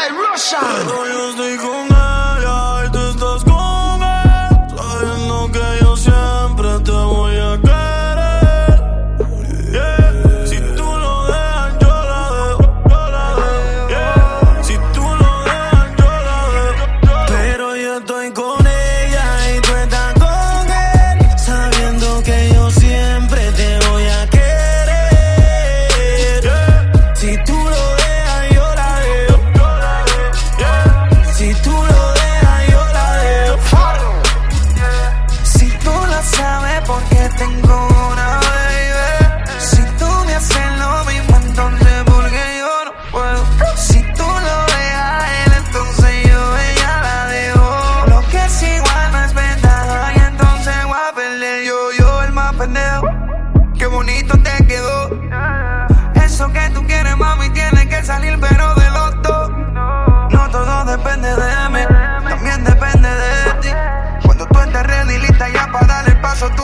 Hey, Russian.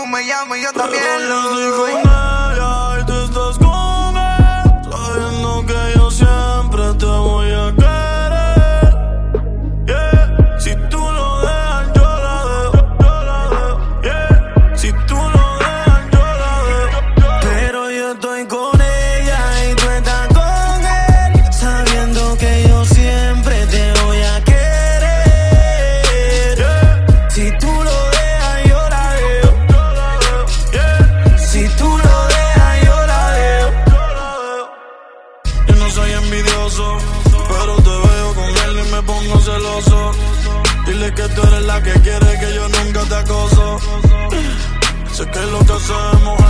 me llamas y yo también. Lo que quiere que yo nunca te acoso. Sé que lo que hacemos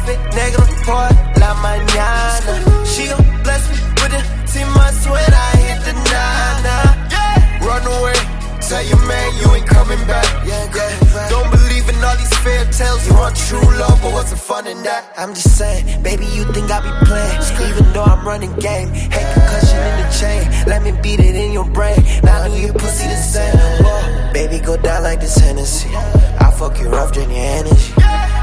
café negro por la mañana. She'll bless me with a see my sweat. I hit the nana. Yeah. Run away, tell your man you ain't coming back. Yeah, yeah. Don't believe in all these fairy tales. You want true love, but what's the fun in that? I'm just saying, baby, you think I be playing? Even though I'm running game, head concussion in the chain. Let me beat it in your brain. Now do your pussy the same? Whoa. Baby, go down like this Hennessy. I fuck you rough, drain your energy.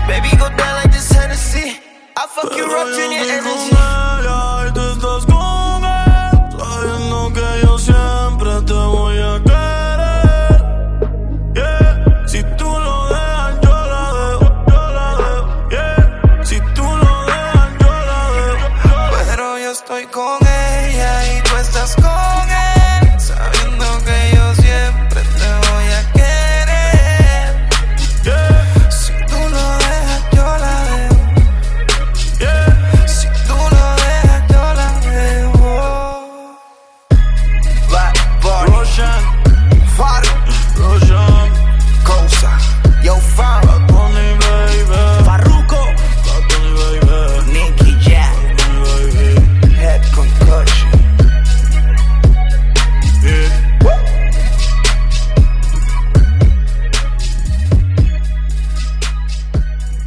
Baby, go down like this Hennessy. I fuck Pero you up in your energy. Ella, y tú estás con él, sabiendo que yo siempre te voy a querer. Yeah. Si tú lo dejas, yo la dejo, yo la dejo. Yeah. Si tú lo dejas, yo la dejo. Pero yo estoy con él.